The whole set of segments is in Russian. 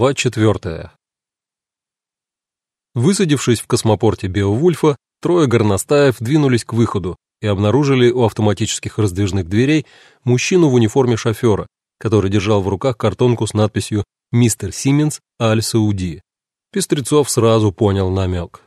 Глава четвертая. Высадившись в космопорте Беовульфа, трое горностаев двинулись к выходу и обнаружили у автоматических раздвижных дверей мужчину в униформе шофера, который держал в руках картонку с надписью «Мистер Сименс, Аль-Сауди». Пестрецов сразу понял намек.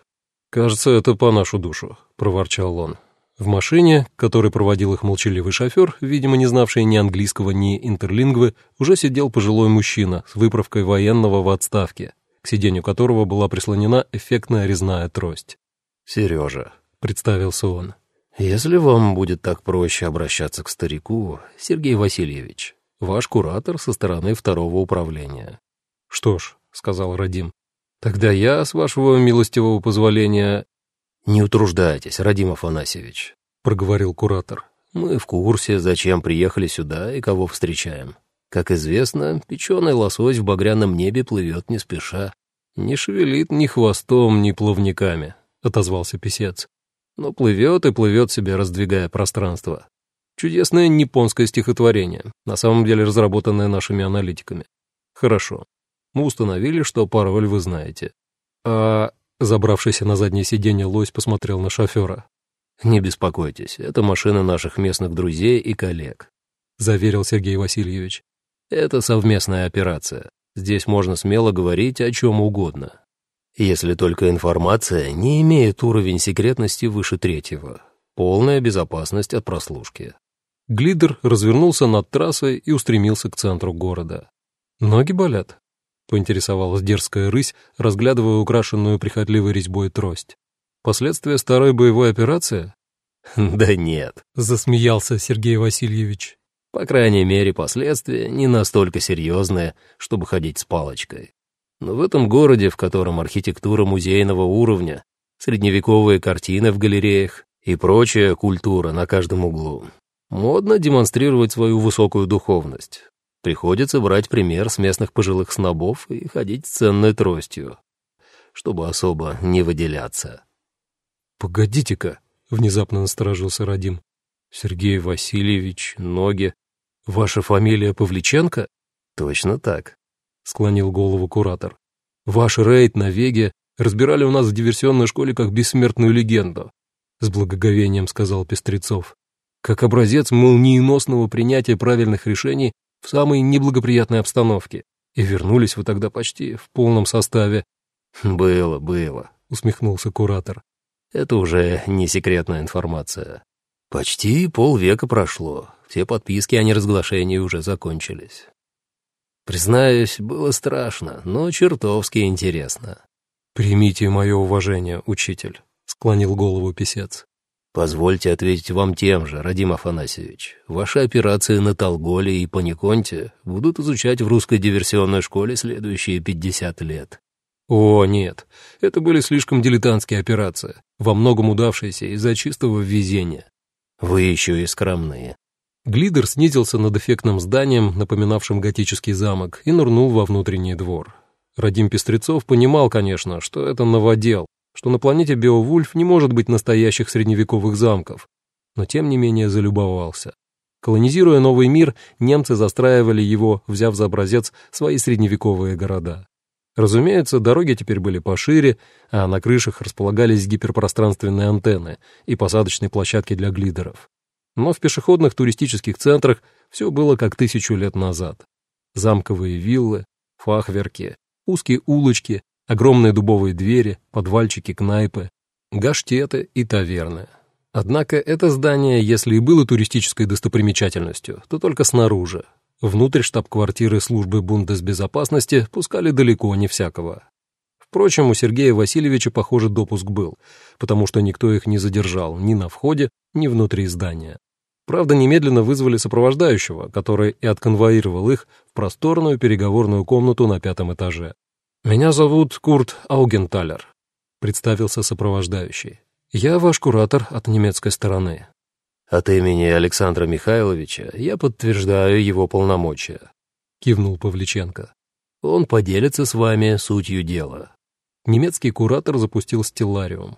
«Кажется, это по нашу душу», — проворчал он. В машине, которой проводил их молчаливый шофер, видимо, не знавший ни английского, ни интерлингвы, уже сидел пожилой мужчина с выправкой военного в отставке, к сиденью которого была прислонена эффектная резная трость. «Сережа», — представился он, — «если вам будет так проще обращаться к старику, Сергей Васильевич, ваш куратор со стороны второго управления». «Что ж», — сказал Радим, — «тогда я, с вашего милостивого позволения, «Не утруждайтесь, Радим Афанасьевич», — проговорил куратор. «Мы в курсе, зачем приехали сюда и кого встречаем. Как известно, печеный лосось в багряном небе плывет не спеша. Не шевелит ни хвостом, ни плавниками», — отозвался писец. «Но плывет и плывет себе, раздвигая пространство. Чудесное японское стихотворение, на самом деле разработанное нашими аналитиками. Хорошо. Мы установили, что пароль вы знаете. А Забравшийся на заднее сиденье лось посмотрел на шофера. «Не беспокойтесь, это машина наших местных друзей и коллег», — заверил Сергей Васильевич. «Это совместная операция. Здесь можно смело говорить о чем угодно. Если только информация не имеет уровень секретности выше третьего. Полная безопасность от прослушки». Глидер развернулся над трассой и устремился к центру города. «Ноги болят?» — поинтересовалась дерзкая рысь, разглядывая украшенную прихотливой резьбой трость. «Последствия старой боевой операции?» «Да нет», — засмеялся Сергей Васильевич. «По крайней мере, последствия не настолько серьезные, чтобы ходить с палочкой. Но в этом городе, в котором архитектура музейного уровня, средневековые картины в галереях и прочая культура на каждом углу, модно демонстрировать свою высокую духовность, Приходится брать пример с местных пожилых снобов и ходить с ценной тростью, чтобы особо не выделяться. «Погодите-ка», — внезапно насторожился Радим. «Сергей Васильевич, ноги. Ваша фамилия Павличенко?» «Точно так», — склонил голову куратор. «Ваш рейд на Веге разбирали у нас в диверсионной школе как бессмертную легенду», — с благоговением сказал Пестрецов. «Как образец молниеносного принятия правильных решений в самой неблагоприятной обстановке. И вернулись вы тогда почти в полном составе. «Было, было», — усмехнулся куратор. «Это уже не секретная информация. Почти полвека прошло, все подписки о неразглашении уже закончились. Признаюсь, было страшно, но чертовски интересно». «Примите мое уважение, учитель», — склонил голову писец. Позвольте ответить вам тем же, Радим Афанасьевич. Ваши операции на Толголе и Паниконте будут изучать в русской диверсионной школе следующие 50 лет. О, нет, это были слишком дилетантские операции, во многом удавшиеся из-за чистого везения. Вы еще и скромные. Глидер снизился над эффектным зданием, напоминавшим готический замок, и нырнул во внутренний двор. Радим Пестрецов понимал, конечно, что это новодел, что на планете Беовульф не может быть настоящих средневековых замков, но тем не менее залюбовался. Колонизируя новый мир, немцы застраивали его, взяв за образец свои средневековые города. Разумеется, дороги теперь были пошире, а на крышах располагались гиперпространственные антенны и посадочные площадки для глидеров. Но в пешеходных туристических центрах все было как тысячу лет назад. Замковые виллы, фахверки, узкие улочки, Огромные дубовые двери, подвальчики, кнайпы, гаштеты и таверны. Однако это здание, если и было туристической достопримечательностью, то только снаружи. Внутрь штаб-квартиры службы бундесбезопасности пускали далеко не всякого. Впрочем, у Сергея Васильевича, похоже, допуск был, потому что никто их не задержал ни на входе, ни внутри здания. Правда, немедленно вызвали сопровождающего, который и отконвоировал их в просторную переговорную комнату на пятом этаже. «Меня зовут Курт Аугенталер», — представился сопровождающий. «Я ваш куратор от немецкой стороны». «От имени Александра Михайловича я подтверждаю его полномочия», — кивнул Павличенко. «Он поделится с вами сутью дела». Немецкий куратор запустил стеллариум.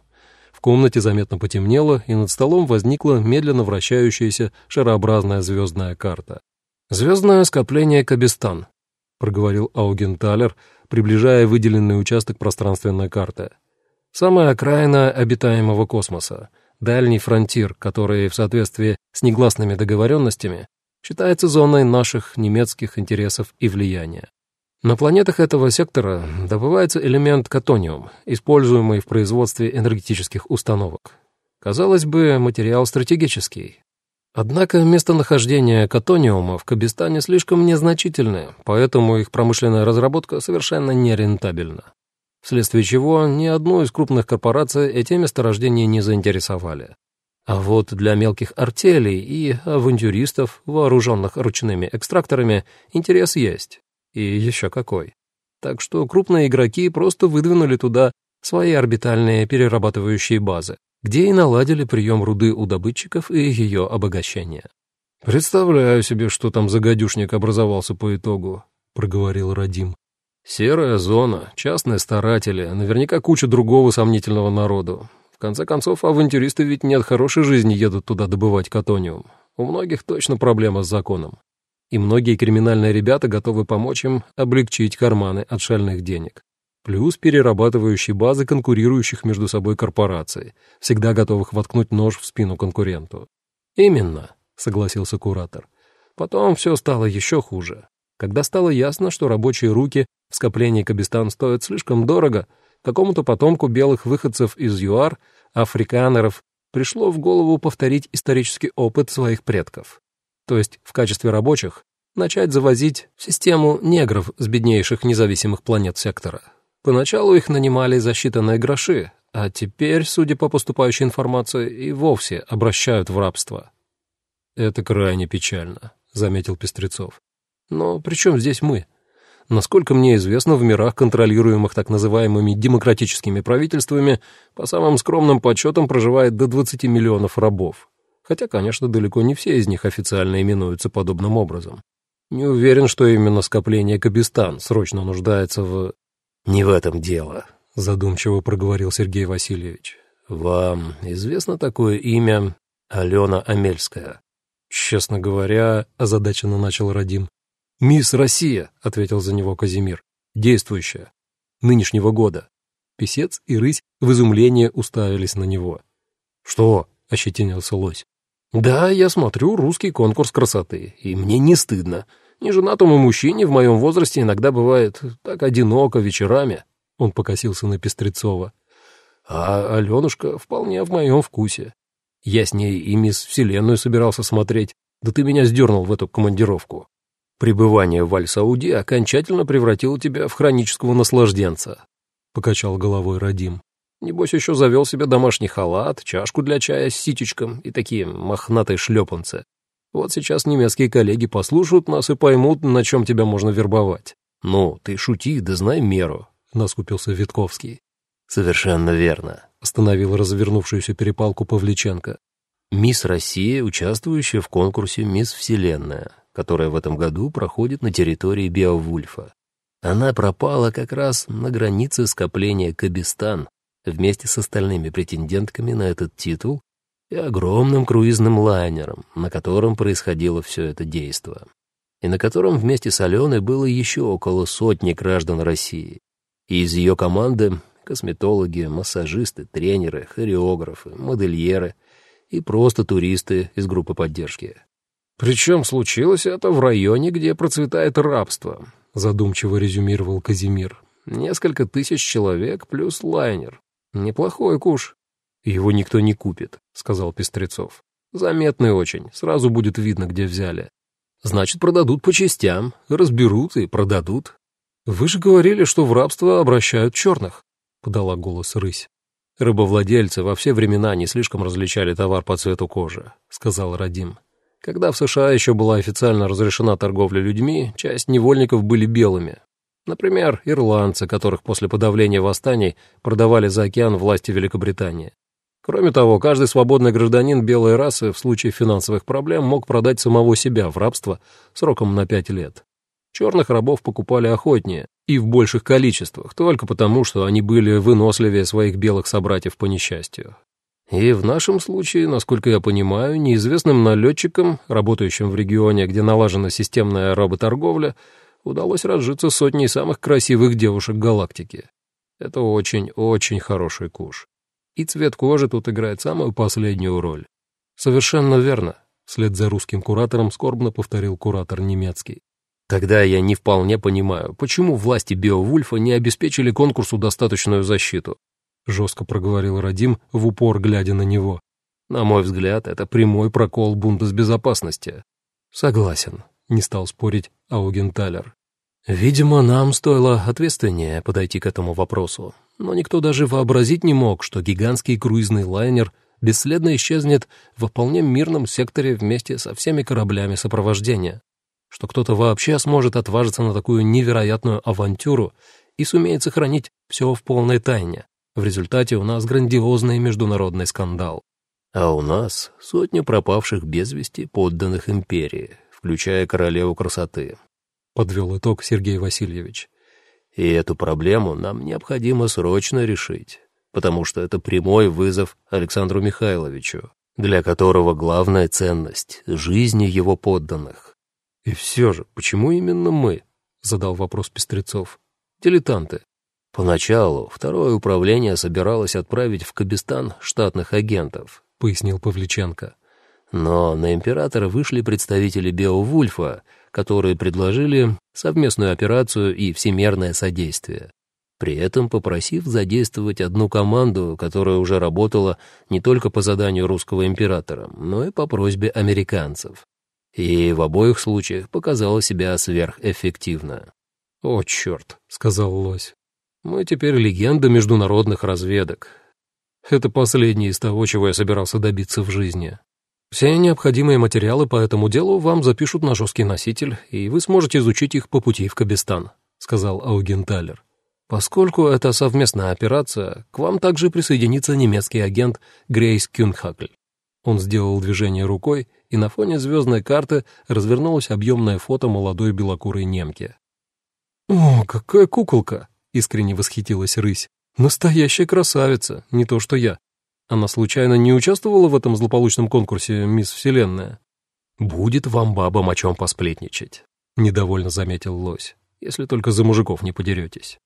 В комнате заметно потемнело, и над столом возникла медленно вращающаяся шарообразная звездная карта. «Звездное скопление Кабистан», — проговорил Аугенталер, приближая выделенный участок пространственной карты. «Самая окраина обитаемого космоса, дальний фронтир, который в соответствии с негласными договоренностями считается зоной наших немецких интересов и влияния. На планетах этого сектора добывается элемент катониум, используемый в производстве энергетических установок. Казалось бы, материал стратегический. Однако местонахождение катониума в Кабистане слишком незначительное, поэтому их промышленная разработка совершенно нерентабельна. Вследствие чего ни одну из крупных корпораций эти месторождения не заинтересовали. А вот для мелких артелей и авантюристов, вооруженных ручными экстракторами, интерес есть. И еще какой. Так что крупные игроки просто выдвинули туда свои орбитальные перерабатывающие базы, где и наладили прием руды у добытчиков и ее обогащение. «Представляю себе, что там за гадюшник образовался по итогу», — проговорил Радим. «Серая зона, частные старатели, наверняка куча другого сомнительного народу. В конце концов, авантюристы ведь не от хорошей жизни едут туда добывать катониум. У многих точно проблема с законом и многие криминальные ребята готовы помочь им облегчить карманы от шальных денег. Плюс перерабатывающие базы конкурирующих между собой корпораций, всегда готовых воткнуть нож в спину конкуренту. «Именно», — согласился куратор. Потом все стало еще хуже. Когда стало ясно, что рабочие руки в скоплении Кабистан стоят слишком дорого, какому-то потомку белых выходцев из ЮАР, африканеров, пришло в голову повторить исторический опыт своих предков то есть в качестве рабочих, начать завозить в систему негров с беднейших независимых планет сектора. Поначалу их нанимали за считанные гроши, а теперь, судя по поступающей информации, и вовсе обращают в рабство. «Это крайне печально», — заметил Пестрецов. «Но при чем здесь мы? Насколько мне известно, в мирах, контролируемых так называемыми демократическими правительствами, по самым скромным подсчетам проживает до 20 миллионов рабов хотя, конечно, далеко не все из них официально именуются подобным образом. Не уверен, что именно скопление Кабистан срочно нуждается в... «Не в этом дело», — задумчиво проговорил Сергей Васильевич. «Вам известно такое имя Алена Амельская?» «Честно говоря», — озадаченно начал Радим. «Мисс Россия», — ответил за него Казимир, — «действующая, нынешнего года». Песец и рысь в изумлении уставились на него. «Что?» — ощетинился лось. Да, я смотрю русский конкурс красоты, и мне не стыдно. Неженатому мужчине в моем возрасте иногда бывает так одиноко вечерами. Он покосился на Пестрецова. А Аленушка вполне в моем вкусе. Я с ней и мисс Вселенную собирался смотреть, да ты меня сдернул в эту командировку. Пребывание в Аль-Сауди окончательно превратило тебя в хронического наслажденца, — покачал головой Радим. Небось, еще завел себе домашний халат, чашку для чая с ситечком и такие мохнатые шлепанцы. Вот сейчас немецкие коллеги послушают нас и поймут, на чем тебя можно вербовать. Ну, ты шути, да знай меру, — наскупился Витковский. Совершенно верно, — остановил развернувшуюся перепалку Павличенко. Мисс Россия, участвующая в конкурсе «Мисс Вселенная», которая в этом году проходит на территории Беовульфа. Она пропала как раз на границе скопления Кабистан, вместе с остальными претендентками на этот титул и огромным круизным лайнером, на котором происходило все это действо, и на котором вместе с Аленой было еще около сотни граждан России. И из ее команды косметологи, массажисты, тренеры, хореографы, модельеры и просто туристы из группы поддержки. «Причем случилось это в районе, где процветает рабство», — задумчиво резюмировал Казимир. «Несколько тысяч человек плюс лайнер. «Неплохой куш». «Его никто не купит», — сказал Пестрецов. «Заметный очень, сразу будет видно, где взяли. Значит, продадут по частям, разберут и продадут». «Вы же говорили, что в рабство обращают черных», — подала голос рысь. «Рыбовладельцы во все времена не слишком различали товар по цвету кожи», — сказал Радим. «Когда в США еще была официально разрешена торговля людьми, часть невольников были белыми, Например, ирландцы, которых после подавления восстаний продавали за океан власти Великобритании. Кроме того, каждый свободный гражданин белой расы в случае финансовых проблем мог продать самого себя в рабство сроком на пять лет. Черных рабов покупали охотнее и в больших количествах, только потому, что они были выносливее своих белых собратьев по несчастью. И в нашем случае, насколько я понимаю, неизвестным налетчикам, работающим в регионе, где налажена системная работорговля, удалось разжиться сотней самых красивых девушек галактики. Это очень-очень хороший куш. И цвет кожи тут играет самую последнюю роль. Совершенно верно, вслед за русским куратором скорбно повторил куратор немецкий. Тогда я не вполне понимаю, почему власти Биовульфа не обеспечили конкурсу достаточную защиту, жестко проговорил Радим, в упор глядя на него. На мой взгляд, это прямой прокол Бундесбезопасности. Согласен, не стал спорить Аугенталер. Видимо, нам стоило ответственнее подойти к этому вопросу, но никто даже вообразить не мог, что гигантский круизный лайнер бесследно исчезнет во вполне мирном секторе вместе со всеми кораблями сопровождения, что кто-то вообще сможет отважиться на такую невероятную авантюру и сумеет сохранить все в полной тайне. В результате у нас грандиозный международный скандал. А у нас сотни пропавших без вести подданных империи, включая королеву красоты. Подвел итог Сергей Васильевич. И эту проблему нам необходимо срочно решить, потому что это прямой вызов Александру Михайловичу, для которого главная ценность — жизни его подданных. И все же, почему именно мы? Задал вопрос Пестрецов. Дилетанты. Поначалу второе управление собиралось отправить в Кабистан штатных агентов, — пояснил Павличенко. Но на императора вышли представители Беовульфа, которые предложили совместную операцию и всемерное содействие, при этом попросив задействовать одну команду, которая уже работала не только по заданию русского императора, но и по просьбе американцев. И в обоих случаях показала себя сверхэффективно. «О, черт», — сказал Лось, — «мы теперь легенда международных разведок. Это последнее из того, чего я собирался добиться в жизни. Все необходимые материалы по этому делу вам запишут на жесткий носитель, и вы сможете изучить их по пути в Кабистан», — сказал Аугенталер. «Поскольку это совместная операция, к вам также присоединится немецкий агент Грейс Кюнхакль». Он сделал движение рукой, и на фоне звездной карты развернулось объемное фото молодой белокурой немки. «О, какая куколка!» — искренне восхитилась рысь. Настоящая красавица, не то что я. Она случайно не участвовала в этом злополучном конкурсе «Мисс Вселенная»? «Будет вам бабам о чем посплетничать», — недовольно заметил лось, «если только за мужиков не подеретесь».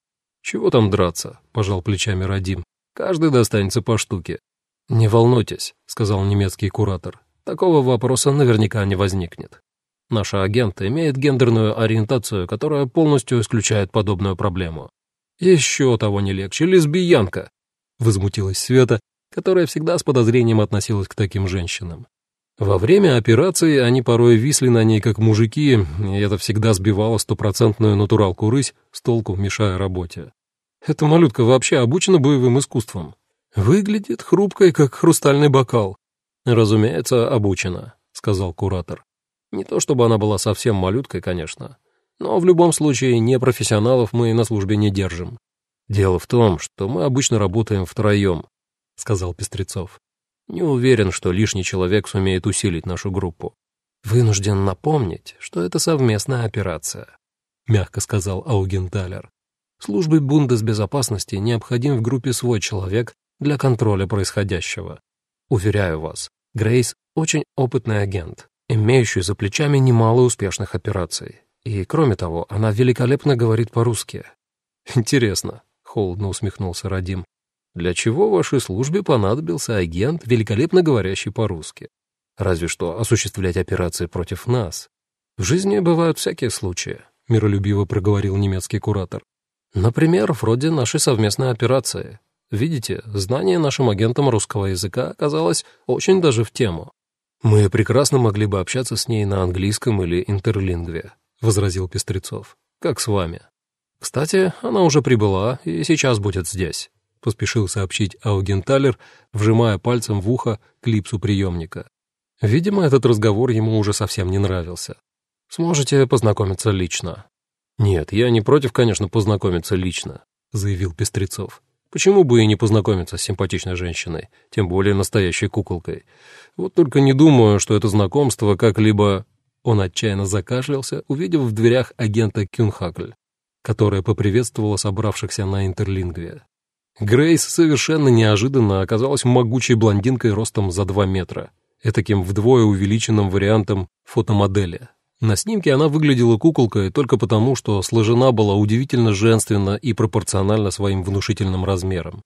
«Чего там драться?» — пожал плечами Радим. «Каждый достанется по штуке». «Не волнуйтесь», — сказал немецкий куратор. «Такого вопроса наверняка не возникнет. Наша агент имеет гендерную ориентацию, которая полностью исключает подобную проблему. «Еще того не легче, лесбиянка!» — возмутилась Света, которая всегда с подозрением относилась к таким женщинам. Во время операции они порой висли на ней как мужики, и это всегда сбивало стопроцентную натуралку рысь с толку, мешая работе. Эта малютка вообще обучена боевым искусством. Выглядит хрупкой, как хрустальный бокал. Разумеется, обучена, сказал куратор. Не то чтобы она была совсем малюткой, конечно, но в любом случае непрофессионалов мы на службе не держим. Дело в том, что мы обычно работаем втроем, — сказал Пестрецов. Не уверен, что лишний человек сумеет усилить нашу группу. Вынужден напомнить, что это совместная операция, — мягко сказал Аугенталер. Службе Бундесбезопасности необходим в группе свой человек для контроля происходящего. Уверяю вас, Грейс очень опытный агент, имеющий за плечами немало успешных операций. И, кроме того, она великолепно говорит по-русски. Интересно, холодно усмехнулся Радим. Для чего вашей службе понадобился агент, великолепно говорящий по-русски? Разве что осуществлять операции против нас. В жизни бывают всякие случаи, миролюбиво проговорил немецкий куратор. Например, вроде нашей совместной операции. Видите, знание нашим агентам русского языка оказалось очень даже в тему. Мы прекрасно могли бы общаться с ней на английском или интерлингве. — возразил Пестрецов. «Как с вами?» «Кстати, она уже прибыла и сейчас будет здесь», — поспешил сообщить Аугенталер, вжимая пальцем в ухо клипсу приемника. Видимо, этот разговор ему уже совсем не нравился. «Сможете познакомиться лично». «Нет, я не против, конечно, познакомиться лично», — заявил Пестрецов. «Почему бы и не познакомиться с симпатичной женщиной, тем более настоящей куколкой? Вот только не думаю, что это знакомство как-либо он отчаянно закашлялся, увидев в дверях агента Кюнхакль, которая поприветствовала собравшихся на интерлингве. Грейс совершенно неожиданно оказалась могучей блондинкой ростом за два метра, этаким вдвое увеличенным вариантом фотомодели. На снимке она выглядела куколкой только потому, что сложена была удивительно женственно и пропорционально своим внушительным размерам.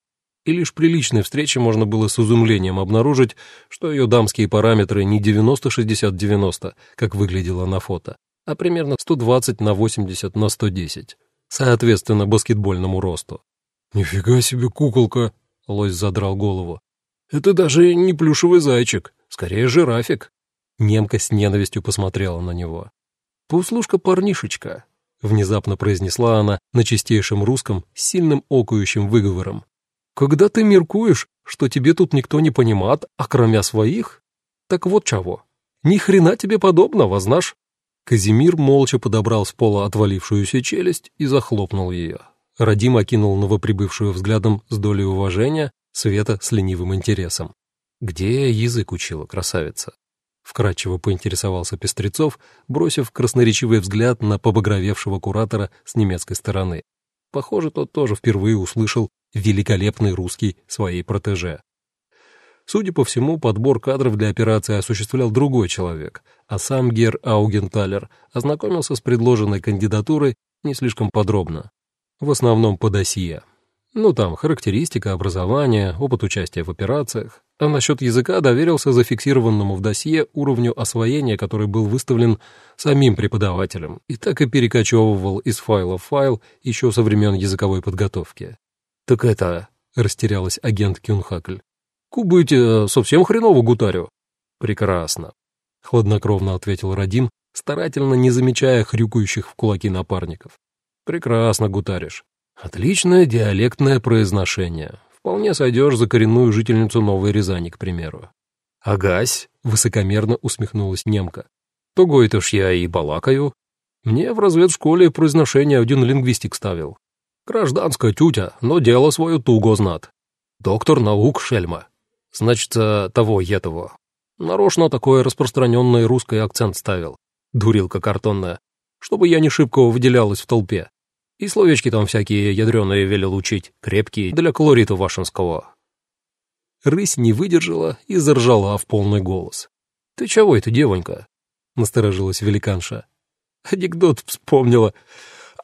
И лишь при личной встрече можно было с изумлением обнаружить, что ее дамские параметры не 90-60-90, как выглядело на фото, а примерно 120 на 80 на 110, соответственно баскетбольному росту. «Нифига себе куколка!» — лось задрал голову. «Это даже не плюшевый зайчик, скорее жирафик». Немка с ненавистью посмотрела на него. «Послушка-парнишечка», — внезапно произнесла она на чистейшем русском с сильным окающим выговором. «Когда ты меркуешь, что тебе тут никто не понимает, а кроме своих? Так вот чего. Ни хрена тебе подобного, знаешь?» Казимир молча подобрал с пола отвалившуюся челюсть и захлопнул ее. Радим окинул новоприбывшую взглядом с долей уважения, Света с ленивым интересом. «Где язык учила красавица?» Вкратчиво поинтересовался Пестрецов, бросив красноречивый взгляд на побагровевшего куратора с немецкой стороны. Похоже, тот тоже впервые услышал великолепный русский своей протеже. Судя по всему, подбор кадров для операции осуществлял другой человек, а сам Гер Аугенталер ознакомился с предложенной кандидатурой не слишком подробно. В основном по досье. Ну, там, характеристика, образование, опыт участия в операциях. А насчет языка доверился зафиксированному в досье уровню освоения, который был выставлен самим преподавателем, и так и перекочевывал из файла в файл еще со времен языковой подготовки. «Так это...» — растерялась агент Кюнхакль. «Кубыте совсем хреново гутарю». «Прекрасно», — хладнокровно ответил Радим, старательно не замечая хрюкающих в кулаки напарников. «Прекрасно гутаришь. Отличное диалектное произношение. Вполне сойдешь за коренную жительницу Новой Рязани, к примеру». «Агась», — высокомерно усмехнулась немка. «Тогой-то ж я и балакаю. Мне в разведшколе произношение один лингвистик ставил. Гражданская тютя, но дело свое туго знат. Доктор наук Шельма. Значит, того етого. Нарочно такой распространенный русский акцент ставил. Дурилка картонная. Чтобы я не шибко выделялась в толпе. И словечки там всякие ядреные велел учить, крепкие, для колорита вашинского. Рысь не выдержала и заржала в полный голос. «Ты чего это, девонька?» — насторожилась великанша. «Анекдот вспомнила.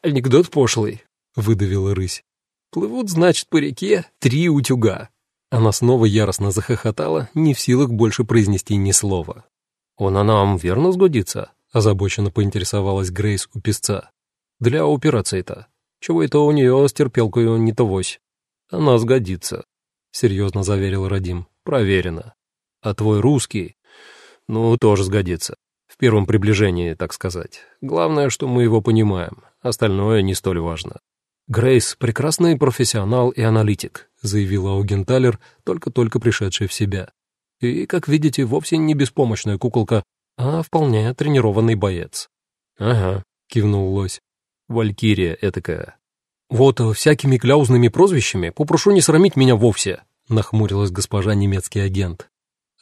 Анекдот пошлый. — выдавила рысь. «Плывут, значит, по реке три утюга». Она снова яростно захохотала, не в силах больше произнести ни слова. «Он а нам верно сгодится?» — озабоченно поинтересовалась Грейс у песца. «Для операции-то. Чего это у нее с терпелкою не тогось?» «Она сгодится», — серьезно заверил Радим. «Проверено. А твой русский? Ну, тоже сгодится. В первом приближении, так сказать. Главное, что мы его понимаем. Остальное не столь важно». «Грейс — прекрасный профессионал и аналитик», — заявила Аугенталер, только-только пришедшая в себя. «И, как видите, вовсе не беспомощная куколка, а вполне тренированный боец». «Ага», — кивнул лось. «Валькирия этакая». «Вот всякими кляузными прозвищами попрошу не срамить меня вовсе», — нахмурилась госпожа немецкий агент.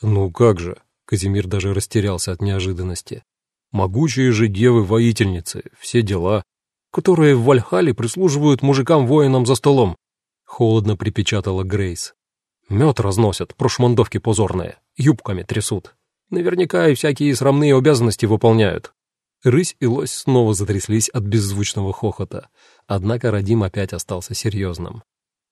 «Ну как же», — Казимир даже растерялся от неожиданности. «Могучие же девы-воительницы, все дела, которые в Вальхале прислуживают мужикам-воинам за столом», — холодно припечатала Грейс. «Мед разносят, прошмандовки позорные, юбками трясут. Наверняка и всякие срамные обязанности выполняют». Рысь и лось снова затряслись от беззвучного хохота, однако Радим опять остался серьезным.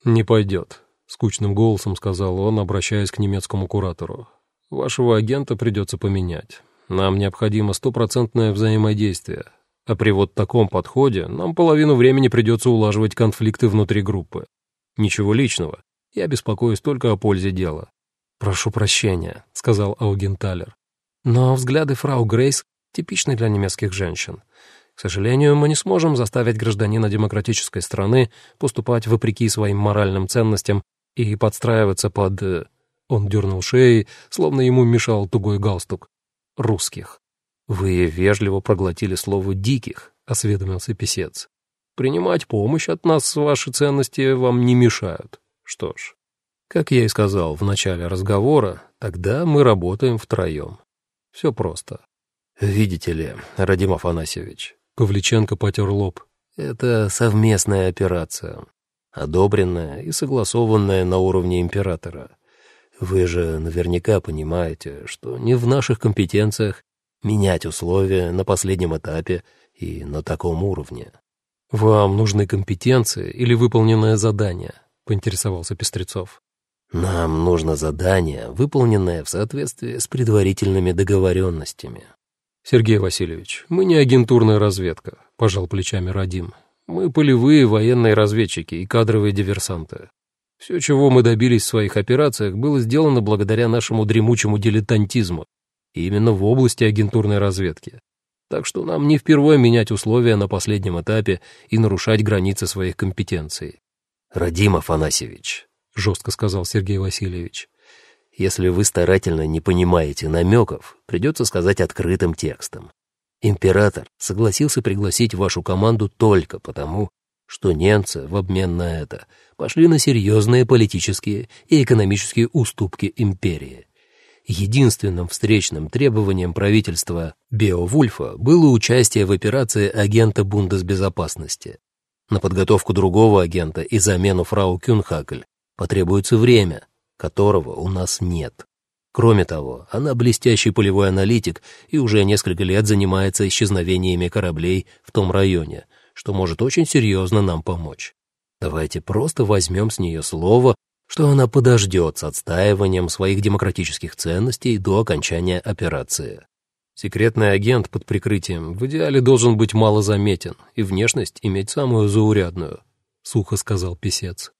«Не пойдет», — скучным голосом сказал он, обращаясь к немецкому куратору. «Вашего агента придется поменять. Нам необходимо стопроцентное взаимодействие, а при вот таком подходе нам половину времени придется улаживать конфликты внутри группы. Ничего личного. Я беспокоюсь только о пользе дела. «Прошу прощения», — сказал Аугенталер. «Но взгляды фрау Грейс типичны для немецких женщин. К сожалению, мы не сможем заставить гражданина демократической страны поступать вопреки своим моральным ценностям и подстраиваться под...» э, Он дернул шеей, словно ему мешал тугой галстук. «Русских». «Вы вежливо проглотили слово «диких», — осведомился писец. «Принимать помощь от нас ваши ценности вам не мешают. Что ж, как я и сказал в начале разговора, тогда мы работаем втроем. Все просто. Видите ли, Радим Афанасьевич, Павличенко потер лоб, это совместная операция, одобренная и согласованная на уровне императора. Вы же наверняка понимаете, что не в наших компетенциях менять условия на последнем этапе и на таком уровне. «Вам нужны компетенции или выполненное задание?» — поинтересовался Пестрецов. «Нам нужно задание, выполненное в соответствии с предварительными договоренностями». «Сергей Васильевич, мы не агентурная разведка», — пожал плечами Радим. «Мы полевые военные разведчики и кадровые диверсанты. Все, чего мы добились в своих операциях, было сделано благодаря нашему дремучему дилетантизму, и именно в области агентурной разведки. Так что нам не впервые менять условия на последнем этапе и нарушать границы своих компетенций. «Радим Афанасьевич», — жестко сказал Сергей Васильевич, «если вы старательно не понимаете намеков, придется сказать открытым текстом. Император согласился пригласить вашу команду только потому, что немцы в обмен на это пошли на серьезные политические и экономические уступки империи. Единственным встречным требованием правительства Беовульфа было участие в операции агента Бундесбезопасности. На подготовку другого агента и замену фрау Кюнхакль потребуется время, которого у нас нет. Кроме того, она блестящий полевой аналитик и уже несколько лет занимается исчезновениями кораблей в том районе, что может очень серьезно нам помочь. Давайте просто возьмем с нее слово что она подождет с отстаиванием своих демократических ценностей до окончания операции. Секретный агент под прикрытием в идеале должен быть малозаметен и внешность иметь самую заурядную, — сухо сказал писец.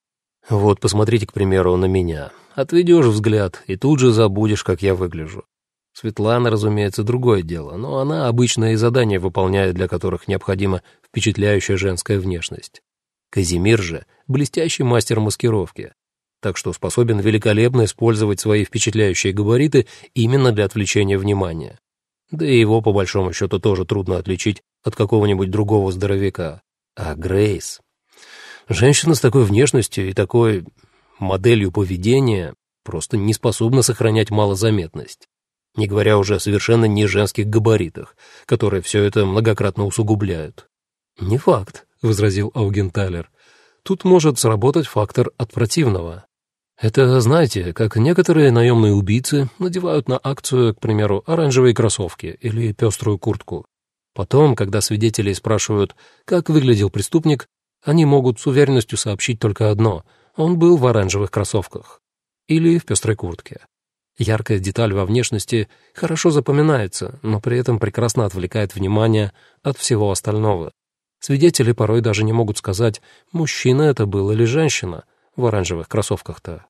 Вот посмотрите, к примеру, на меня. Отведешь взгляд и тут же забудешь, как я выгляжу. Светлана, разумеется, другое дело, но она обычно и задания выполняет, для которых необходима впечатляющая женская внешность. Казимир же — блестящий мастер маскировки, так что способен великолепно использовать свои впечатляющие габариты именно для отвлечения внимания. Да и его, по большому счету, тоже трудно отличить от какого-нибудь другого здоровяка. А Грейс... Женщина с такой внешностью и такой моделью поведения просто не способна сохранять малозаметность, не говоря уже о совершенно не женских габаритах, которые все это многократно усугубляют. «Не факт», — возразил Аугенталер. Тут может сработать фактор от противного. Это, знаете, как некоторые наемные убийцы надевают на акцию, к примеру, оранжевые кроссовки или пеструю куртку. Потом, когда свидетелей спрашивают, как выглядел преступник, они могут с уверенностью сообщить только одно — он был в оранжевых кроссовках или в пестрой куртке. Яркая деталь во внешности хорошо запоминается, но при этом прекрасно отвлекает внимание от всего остального. Свидетели порой даже не могут сказать, мужчина это был или женщина в оранжевых кроссовках-то.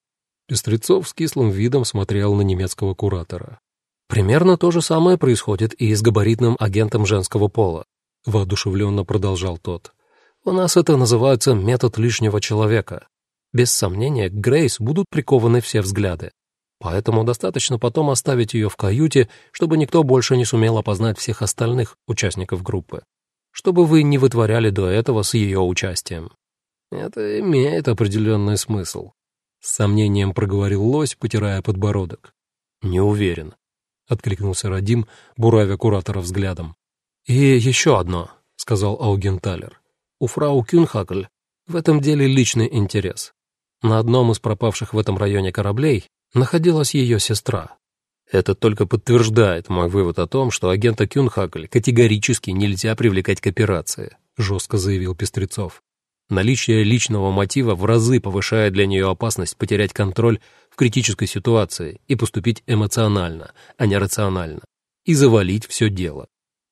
Пестрецов с кислым видом смотрел на немецкого куратора. Примерно то же самое происходит и с габаритным агентом женского пола, воодушевленно продолжал тот. У нас это называется метод лишнего человека. Без сомнения, к Грейс будут прикованы все взгляды. Поэтому достаточно потом оставить ее в каюте, чтобы никто больше не сумел опознать всех остальных участников группы чтобы вы не вытворяли до этого с ее участием. Это имеет определенный смысл. С сомнением проговорил лось, потирая подбородок. Не уверен, откликнулся Радим, буравя куратора взглядом. И еще одно, сказал Аугенталер. У фрау Кюнхакль в этом деле личный интерес. На одном из пропавших в этом районе кораблей находилась ее сестра. Это только подтверждает мой вывод о том, что агента Кюнхакль категорически нельзя привлекать к операции, жестко заявил Пестрецов. Наличие личного мотива в разы повышает для нее опасность потерять контроль в критической ситуации и поступить эмоционально, а не рационально, и завалить все дело.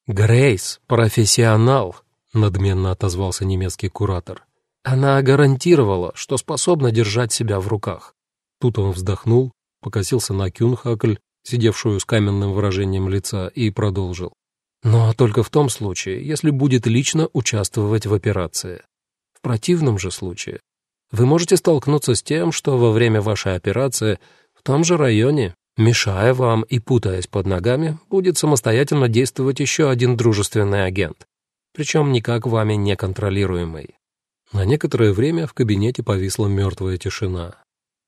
«Грейс — профессионал», — надменно отозвался немецкий куратор. «Она гарантировала, что способна держать себя в руках». Тут он вздохнул, покосился на Кюнхакль сидевшую с каменным выражением лица, и продолжил. Но только в том случае, если будет лично участвовать в операции. В противном же случае вы можете столкнуться с тем, что во время вашей операции в том же районе, мешая вам и путаясь под ногами, будет самостоятельно действовать еще один дружественный агент, причем никак вами не контролируемый. На некоторое время в кабинете повисла мертвая тишина.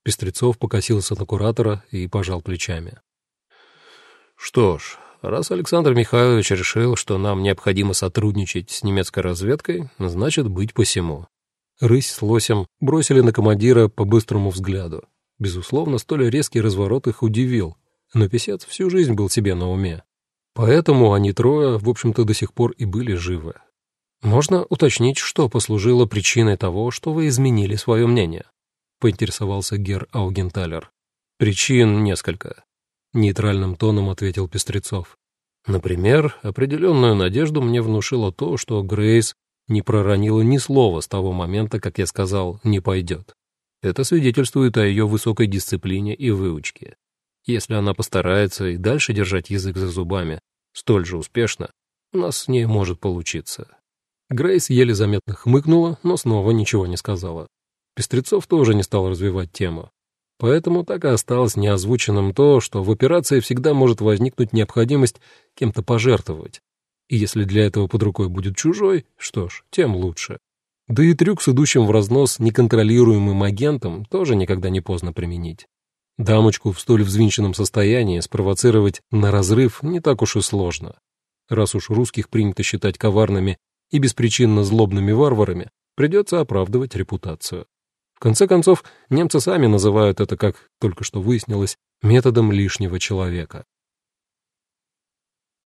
Пестрецов покосился на куратора и пожал плечами. Что ж, раз Александр Михайлович решил, что нам необходимо сотрудничать с немецкой разведкой, значит, быть посему. Рысь с лосем бросили на командира по быстрому взгляду. Безусловно, столь резкий разворот их удивил, но писец всю жизнь был себе на уме. Поэтому они трое, в общем-то, до сих пор и были живы. «Можно уточнить, что послужило причиной того, что вы изменили свое мнение?» — поинтересовался Гер Аугенталер. «Причин несколько», — нейтральным тоном ответил Пестрецов. «Например, определенную надежду мне внушило то, что Грейс не проронила ни слова с того момента, как я сказал «не пойдет». Это свидетельствует о ее высокой дисциплине и выучке. Если она постарается и дальше держать язык за зубами столь же успешно, у нас с ней может получиться. Грейс еле заметно хмыкнула, но снова ничего не сказала. Пестрецов тоже не стал развивать тему. Поэтому так и осталось неозвученным то, что в операции всегда может возникнуть необходимость кем-то пожертвовать. И если для этого под рукой будет чужой, что ж, тем лучше. Да и трюк с идущим в разнос неконтролируемым агентом тоже никогда не поздно применить. Дамочку в столь взвинченном состоянии спровоцировать на разрыв не так уж и сложно. Раз уж русских принято считать коварными и беспричинно злобными варварами, придется оправдывать репутацию. В конце концов, немцы сами называют это, как только что выяснилось, методом лишнего человека.